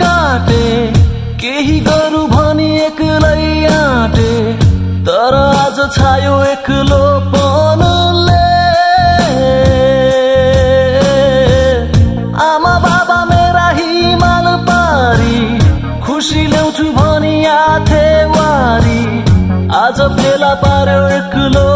बाटे केही गरौँ भनी एक्लै आँटे। तर आज छायो एक्लो पनले आमा बाबा मेरा हिमाल पारी। खुसी ल्याउँछु भनी आथे वारी। आज फेला पार्यो एक्लो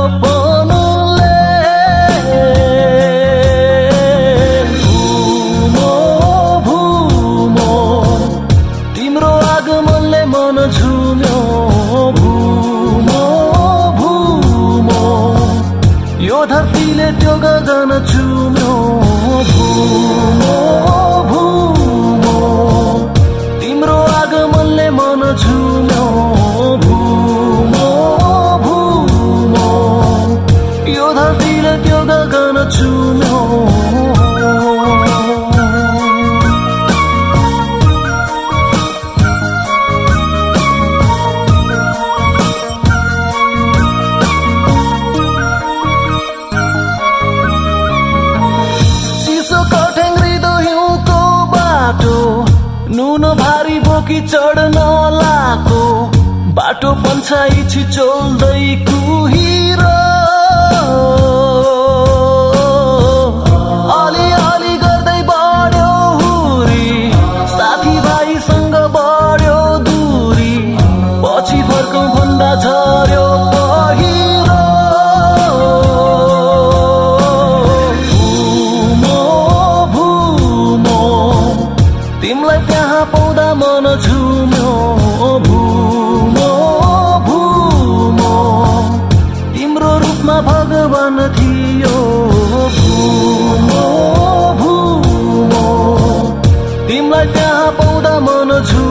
बाटो नुन भारी बोकी चढ्न लाको बाटो पन्छाइ छिचोल्दै कुहिरो झुम्यो भुमो भुमो। तिम्रो रूपमा भगवान थियो। भुमो भुमो। तिमीलाई त्यहाँ पाउँदा मन झुम्यो